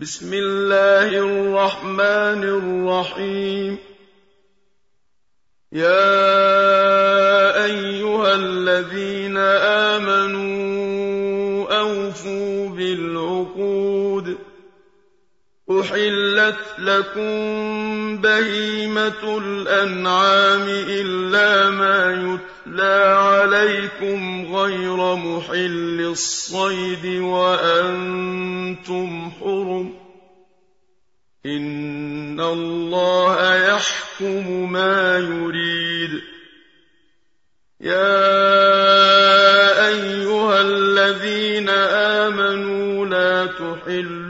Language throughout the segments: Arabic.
بسم الله الرحمن الرحيم. يا أيها الذين آمنوا أوفوا بالعقود. أحلت لكم بهيمة الأنعام إلا ما يتلى عليكم غير محل الصيد وأنتم حرم إن الله يحكم ما يريد يا أيها الذين آمنوا لا تحلوا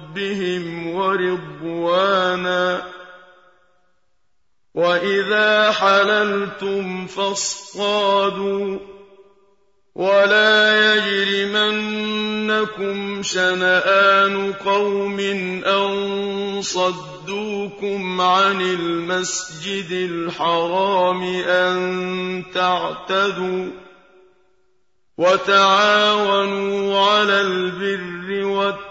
ورضوانا. وإذا حللتم فاصطادوا. ولا يجرمنكم شنآن قوم أن صدوكم عن المسجد الحرام أن تعتدوا. وتعاونوا على البر والتقوى.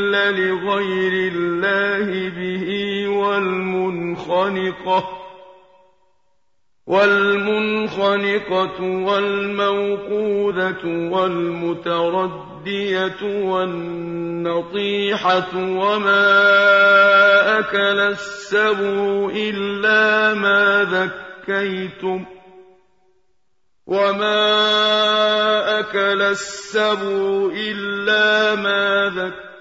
لغير الله به والمنخنقة والمنخنقة والموقوذة والمتردية والنطيحة وما أكل السبع إلا ما ذكيتم وما أكل السبع إلا ما ذكيتم.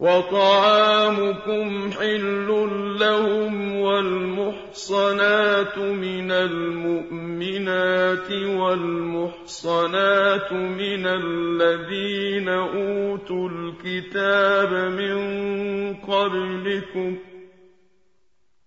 وَطَعَامُكُمْ حِلٌّ لَّهُمْ وَالْمُحْصَنَاتُ مِنَ الْمُؤْمِنَاتِ وَالْمُحْصَنَاتُ مِنَ الَّذِينَ أُوتُوا الْكِتَابَ مِن قَبْلِكُمْ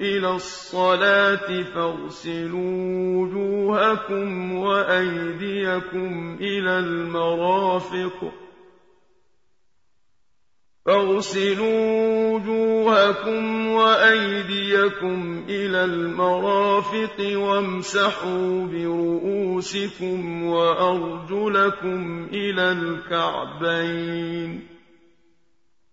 إلى الصلاة فاغسلوا وجوهكم وأيديكم إلى المرافق. فاغسلوا وجوهكم وأيديكم إلى المرافق وامسحوا برؤوسكم وأرجلكم إلى الكعبين.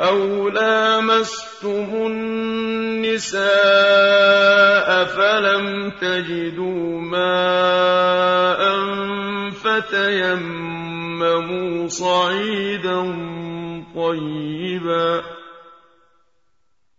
أَوْ لَامَسْتُمُ النِّسَاءَ فَلَمْ تَجِدُوا مَاءً فَتَيَمَّمُوا صَعِيدًا طَيِّبًا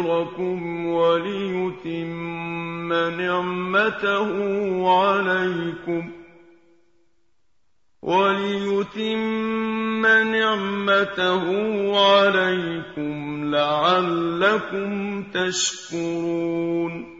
لِيُطَهِّرَكُمْ وَلِيُتِمَّ نِعْمَتَهُ عَلَيْكُمْ. وَلِيُتِمَّ نِعْمَتَهُ عَلَيْكُمْ لَعَلَّكُمْ تَشْكُرُونَ.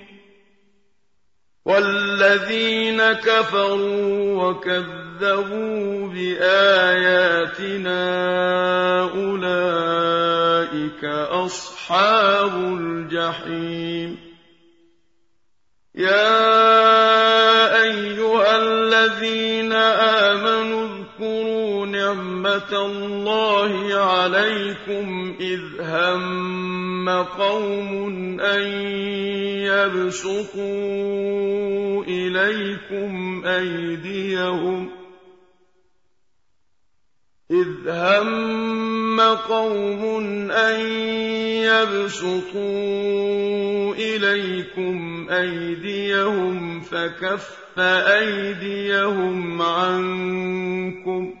والذين كفروا وكذبوا بآياتنا أولئك أصحاب الجحيم. يا أيها الذين آمنوا اذكروا نِعْمَةَ اللَّهِ عَلَيْكُمْ إِذْ هَمَّ قَوْمٌ أَن يَبْسُطُوا إِلَيْكُمْ أَيْدِيَهُمْ إِذْ هَمَّ قَوْمٌ أَن يَبْسُطُوا إِلَيْكُمْ أَيْدِيَهُمْ فَكَفَّ أَيْدِيَهُمْ عَنكُمْ ۖ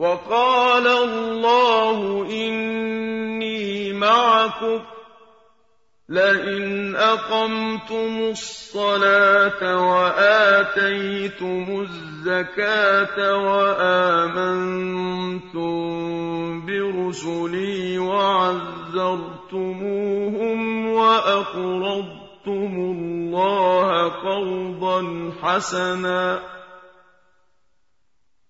وَقَالَ اللَّهُ إِنِّي مَعَكُمْ ۖ لئن أقمتم الصلاة وآتيتم الزكاة وآمنتم برسلي وعزرتموهم وأقرضتم الله قرضا حسنا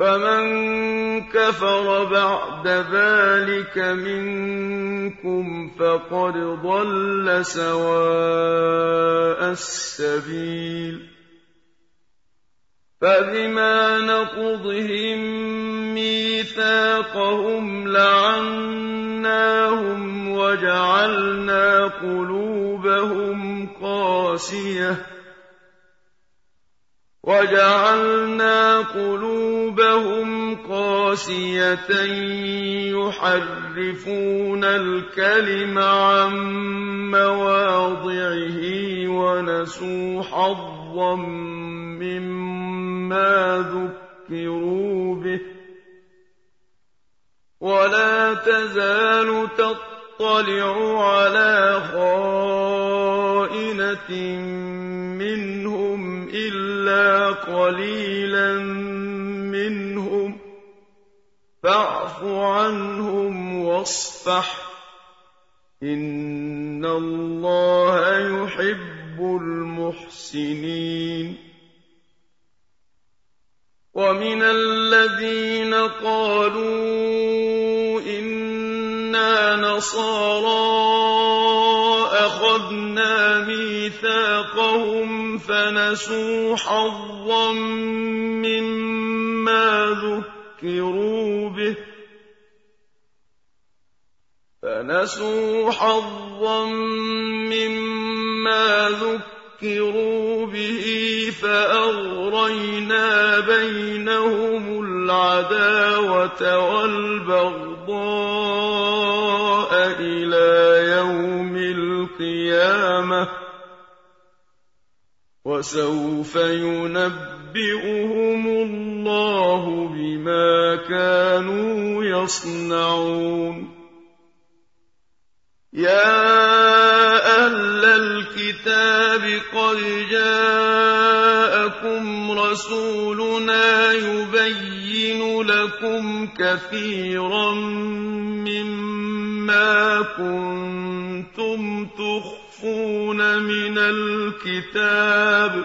فَمَن كَفَرَ بَعْدَ ذَٰلِكَ مِنكُمْ فَقَدْ ضَلَّ سَوَاءَ السَّبِيلِ. فَبِمَا نَقْضِهِم مِّيثَاقَهُمْ لَعَنَّاهُمْ وَجَعَلْنَا قُلُوبَهُمْ قَاسِيَةً. وَجَعَلْنَا قُلُوبَهُمْ قَاسِيَةً يُحَرِّفُونَ الْكَلِمَ عَن مَّوَاضِعِهِ وَنَسُوا حَظًّا مِّمَّا ذُكِّرُوا بِهِ ۚ. وَلَا تَزَالُ تَطَّلِعُ عَلَىٰ خَائِنَةٍ إِلَّا قَلِيلًا مِّنْهُمْ ۖ. فَاعْفُ عَنْهُمْ وَاصْفَحْ ۚ. إِنَّ اللَّهَ يُحِبُّ الْمُحْسِنِينَ. وَمِنَ الَّذِينَ قَالُوا إِنَّا نَصَارَىٰ أَخَذْنَا مِيثَاقَهُمْ فَنَسُوا حَظًّا مِّمَّا ذُكِّرُوا بِهِ. فَنَسُوا حَظًّا مِّمَّا ذُكِّرُوا بِهِ فَأَغْرَيْنَا بَيْنَهُمُ الْعَدَاوَةَ وَالْبَغْضَاءَ. الْقِيَامَةِ ۚ وَسَوْفَ يُنَبِّئُهُمُ اللَّهُ بِمَا كَانُوا يَصْنَعُونَ يَا أَهْلَ الْكِتَابِ قَدْ جَاءَكُمْ رَسُولُنَا يُبَيِّنُ لَكُمْ كَثِيرًا مِّمَّا كُنتُمْ تُخْفُونَ مِنَ الْكِتَابِ.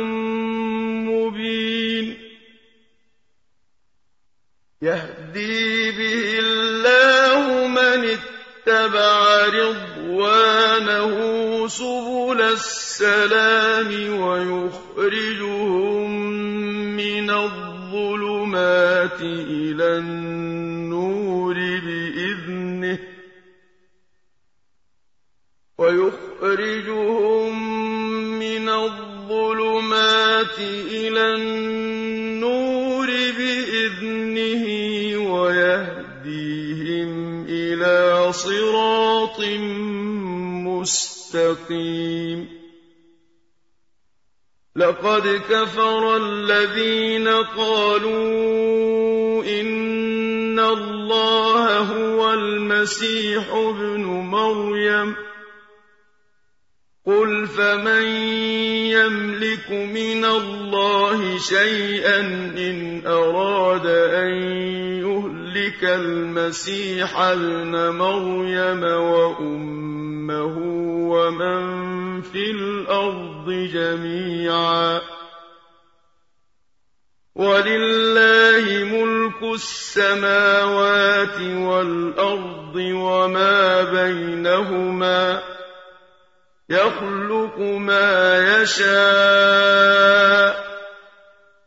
يهدي به الله من اتبع رضوانه سبل السلام ويخرجهم من الظلمات إلى النور بإذنه ويخرجهم من الظلمات إلى النور صراط مستقيم. لقد كفر الذين قالوا إن الله هو المسيح ابن مريم. قل فمن يملك من الله شيئا إن أراد أن يهلك المسيح ابن مريم وأمه ومن في الأرض جميعا. ولله ملك السماوات والأرض وما بينهما. يخلق ما يشاء.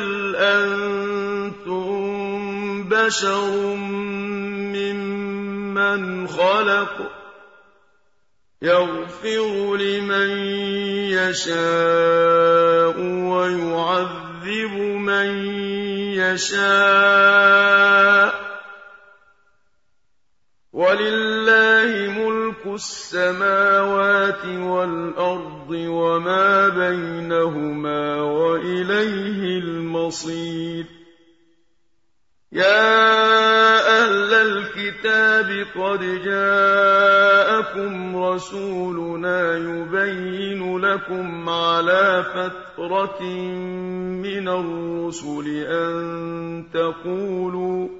بل أنتم بشر ممن خلق يغفر لمن يشاء ويعذب من يشاء ولله السماوات والأرض وما بينهما وإليه المصير. يا أهل الكتاب قد جاءكم رسولنا يبين لكم على فترة من الرسل أن تقولوا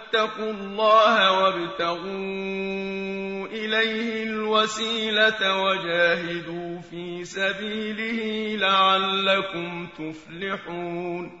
اتقوا الله وابتغوا إليه الوسيلة وجاهدوا في سبيله لعلكم تفلحون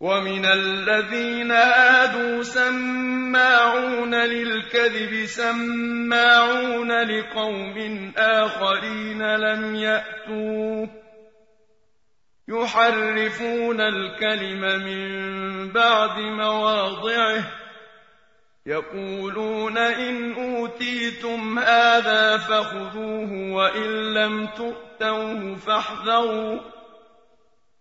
ومن الذين هادوا سماعون للكذب سماعون لقوم آخرين لم يأتوك يحرفون الكلم من بعد مواضعه. يقولون إن أوتيتم هذا فخذوه وإن لم تؤتوه فاحذروا.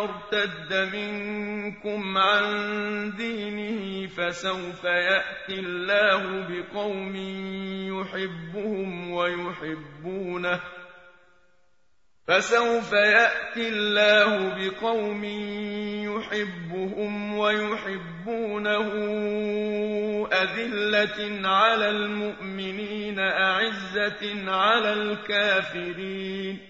يرتد منكم عن دينه فسوف يأتي الله بقوم يحبهم ويحبونه فسوف يأتي الله بقوم يحبهم ويحبونه أذلة على المؤمنين أعزة على الكافرين.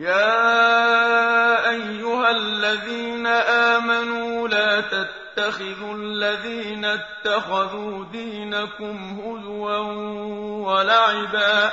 يا أيها الذين آمنوا لا تتخذوا الذين اتخذوا دينكم هزوا ولعبا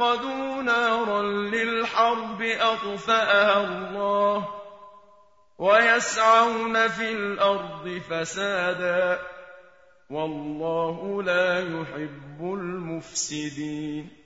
أوقدوا نارا للحرب أطفأها الله ويسعون في الأرض فسادا والله لا يحب المفسدين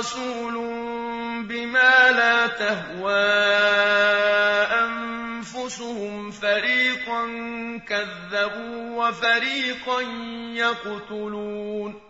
رسول بما لا تهوى أنفسهم فريقا كذبوا وفريقا يقتلون.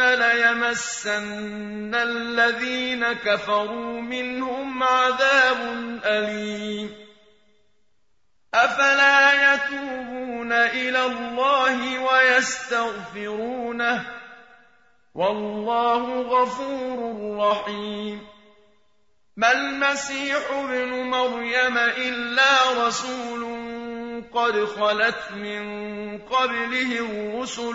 ليمسن الذين كفروا منهم عذاب أليم أفلا يتوبون إلى الله ويستغفرونه والله غفور رحيم ما المسيح ابن مريم إلا رسول قد خلت من قبله الرسل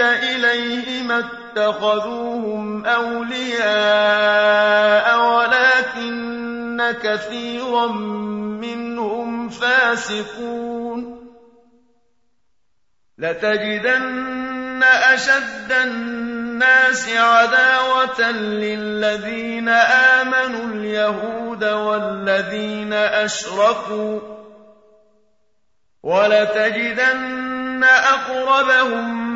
أنزل إليه ما اتخذوهم أولياء ولكن كثيرا منهم فاسقون لتجدن أشد الناس عداوة للذين آمنوا اليهود والذين أشركوا ولتجدن أقربهم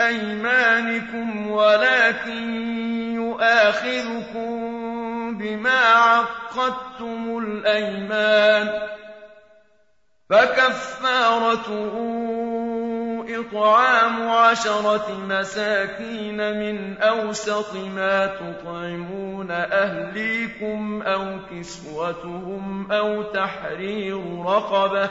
أيمانكم ولكن يؤاخذكم بما عقدتم الأيمان فكفارته إطعام عشرة مساكين من أوسط ما تطعمون أهليكم أو كسوتهم أو تحرير رقبة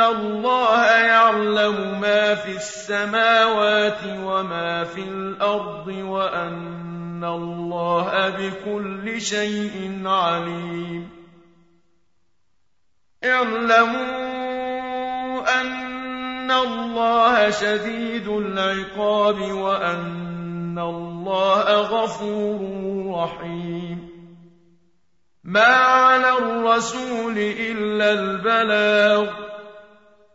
الله يعلم ما في السماوات وما في الأرض وأن إِنَّ اللَّهَ بِكُلِّ شَيْءٍ عَلِيمٌ اعْلَمُوا أَنَّ اللَّهَ شَدِيدُ الْعِقَابِ وَأَنَّ اللَّهَ غَفُورٌ رَّحِيمٌ مَا عَلَى الرَّسُولِ إِلَّا الْبَلَاغُ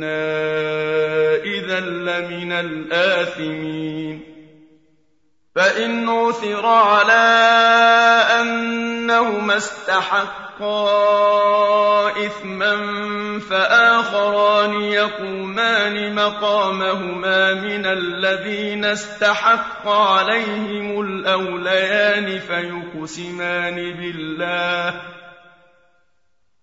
إنا إذا لمن الآثمين فإن عثر على أنهما استحقا إثما فآخران يقومان مقامهما من الذين استحق عليهم الأوليان فيقسمان بالله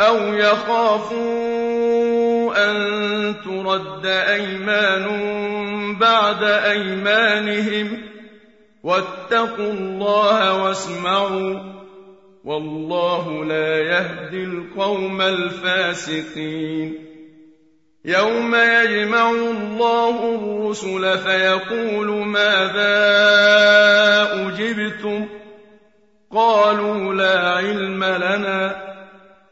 أَوْ يَخَافُوا أَن تُرَدَّ أَيْمَانٌ بَعْدَ أَيْمَانِهِمْ ۗ وَاتَّقُوا اللَّهَ وَاسْمَعُوا ۗ وَاللَّهُ لَا يَهْدِي الْقَوْمَ الْفَاسِقِينَ يَوْمَ يَجْمَعُ اللَّهُ الرُّسُلَ فَيَقُولُ مَاذَا أُجِبْتُمْ ۖ قَالُوا لَا عِلْمَ لَنَا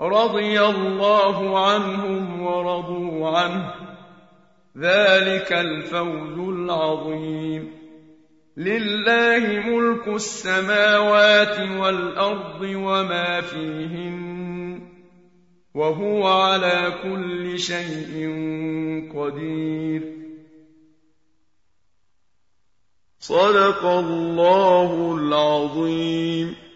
رضي الله عنهم ورضوا عنه. ذلك الفوز العظيم. لله ملك السماوات والأرض وما فيهن. وهو على كل شيء قدير. صدق الله العظيم.